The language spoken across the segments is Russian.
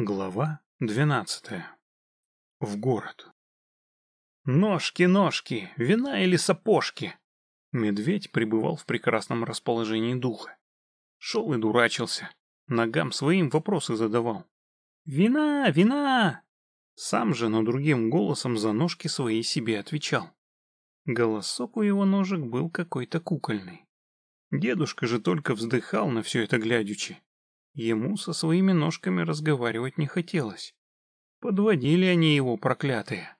Глава двенадцатая. В город. Ножки, ножки, вина или сапожки? Медведь пребывал в прекрасном расположении духа. Шел и дурачился. Ногам своим вопросы задавал. «Вина, вина!» Сам же, но другим голосом за ножки свои себе отвечал. Голосок у его ножек был какой-то кукольный. Дедушка же только вздыхал на все это глядячи. Ему со своими ножками разговаривать не хотелось. Подводили они его, проклятые.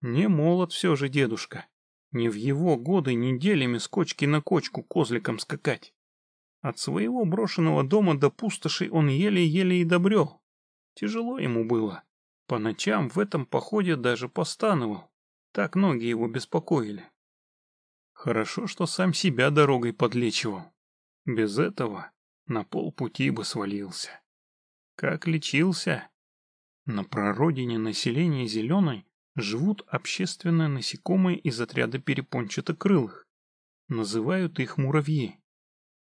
Не молод все же дедушка. Не в его годы неделями с кочки на кочку козликом скакать. От своего брошенного дома до пустоши он еле-еле и добрел. Тяжело ему было. По ночам в этом походе даже постановал. Так ноги его беспокоили. Хорошо, что сам себя дорогой подлечивал. Без этого на полпути бы свалился. Как лечился? На прародине населения зеленой живут общественные насекомые из отряда перепончатокрылых. Называют их муравьи.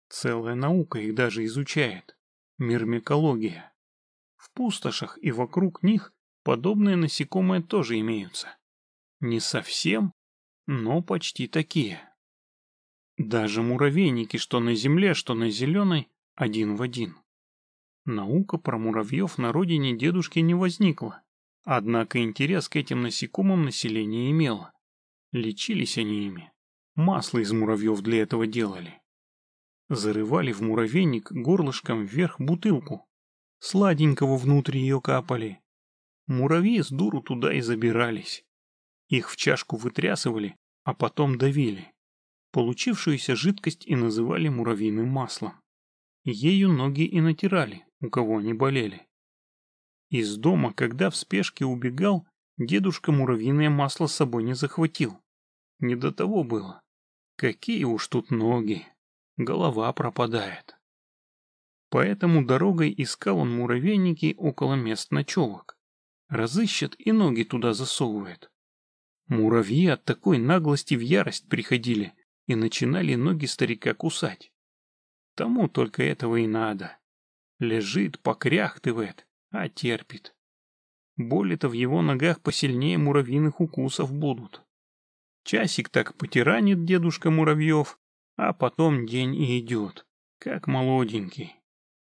Целая наука их даже изучает. Мирмикология. В пустошах и вокруг них подобные насекомые тоже имеются. Не совсем, но почти такие. Даже муравейники, что на земле, что на зеленой, один в один. Наука про муравьев на родине дедушки не возникла, однако интерес к этим насекомым население имело. Лечились они ими. Масло из муравьев для этого делали. Зарывали в муравейник горлышком вверх бутылку. Сладенького внутрь ее капали. Муравьи с дуру туда и забирались. Их в чашку вытрясывали, а потом давили. Получившуюся жидкость и называли муравьиным маслом. Ею ноги и натирали, у кого они болели. Из дома, когда в спешке убегал, дедушка муравьиное масло с собой не захватил. Не до того было. Какие уж тут ноги. Голова пропадает. Поэтому дорогой искал он муравейники около мест ночевок. Разыщет и ноги туда засовывает. Муравьи от такой наглости в ярость приходили и начинали ноги старика кусать. Тому только этого и надо. Лежит, покряхтывает, а терпит. Боли-то в его ногах посильнее муравьиных укусов будут. Часик так потиранит дедушка Муравьев, а потом день и идет, как молоденький.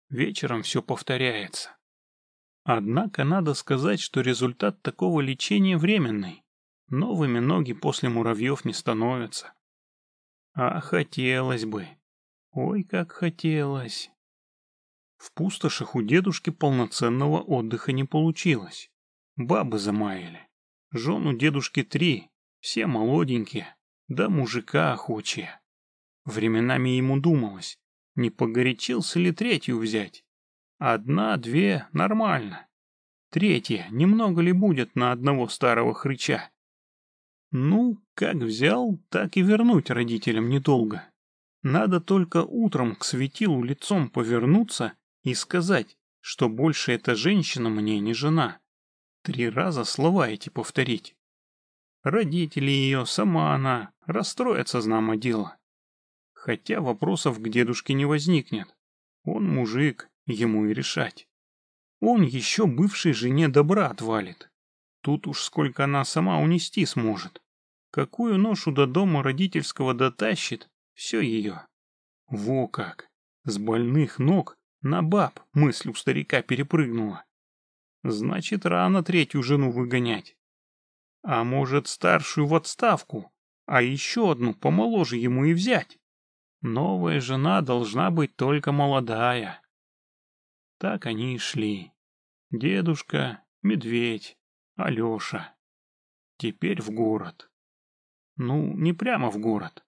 Вечером все повторяется. Однако надо сказать, что результат такого лечения временный. Новыми ноги после муравьев не становятся. А хотелось бы. Ой, как хотелось. В пустошах у дедушки полноценного отдыха не получилось. Бабы замаяли. Жен у дедушки три, все молоденькие, да мужика охочие. Временами ему думалось, не погорячился ли третью взять. Одна, две, нормально. Третья, немного ли будет на одного старого хрыча? Ну, как взял, так и вернуть родителям недолго. Надо только утром к светилу лицом повернуться и сказать, что больше эта женщина мне не жена. Три раза слова эти повторить. Родители ее, сама она, расстроятся знамо дело. Хотя вопросов к дедушке не возникнет. Он мужик, ему и решать. Он еще бывшей жене добра отвалит. Тут уж сколько она сама унести сможет. Какую ношу до дома родительского дотащит, все ее. Во как! С больных ног на баб мысль у старика перепрыгнула. Значит, рано третью жену выгонять. А может, старшую в отставку, а еще одну помоложе ему и взять. Новая жена должна быть только молодая. Так они и шли. Дедушка, медведь, Алеша. Теперь в город. Ну, не прямо в город.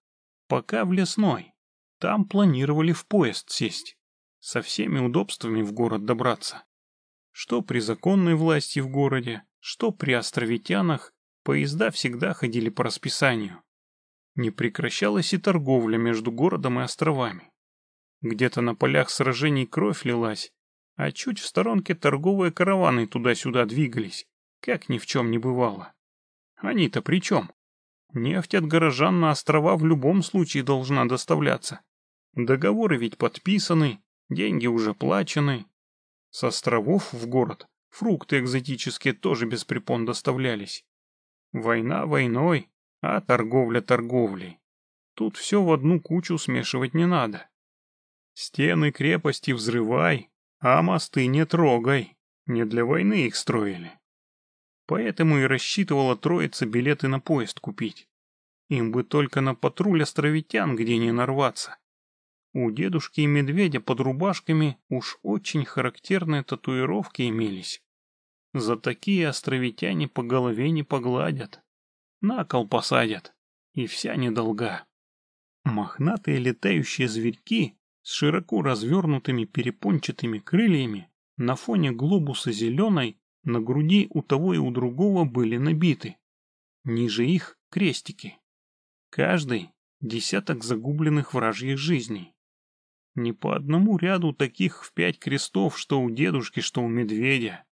Пока в лесной. Там планировали в поезд сесть. Со всеми удобствами в город добраться. Что при законной власти в городе, что при островитянах, поезда всегда ходили по расписанию. Не прекращалась и торговля между городом и островами. Где-то на полях сражений кровь лилась, а чуть в сторонке торговые караваны туда-сюда двигались, как ни в чем не бывало. Они-то при чем? Нефть от горожан на острова в любом случае должна доставляться. Договоры ведь подписаны, деньги уже плачены. С островов в город Фрукты экзотические тоже без препон доставлялись. Война войной, а торговля торговлей. Тут все в одну кучу смешивать не надо. Стены крепости взрывай, а мосты не трогай. Не для войны их строили. Поэтому и рассчитывала троица билеты на поезд купить. Им бы только на патруль островитян где не нарваться. У дедушки и медведя под рубашками уж очень характерные татуировки имелись. За такие островитяне по голове не погладят. На кол посадят. И вся недолга. Мохнатые летающие зверьки с широко развернутыми перепончатыми крыльями на фоне глобуса зеленой на груди у того и у другого были набиты. Ниже их крестики. Каждый десяток загубленных вражьих жизней. Не по одному ряду таких в пять крестов, что у дедушки, что у медведя.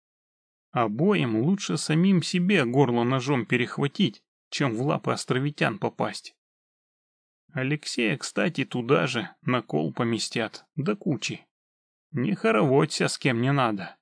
Обоим лучше самим себе горло ножом перехватить, чем в лапы островитян попасть. Алексея, кстати, туда же на кол поместят, до кучи. Не хороводься с кем не надо.